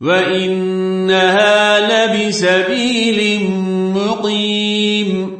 وإنها لبسبيل مقيم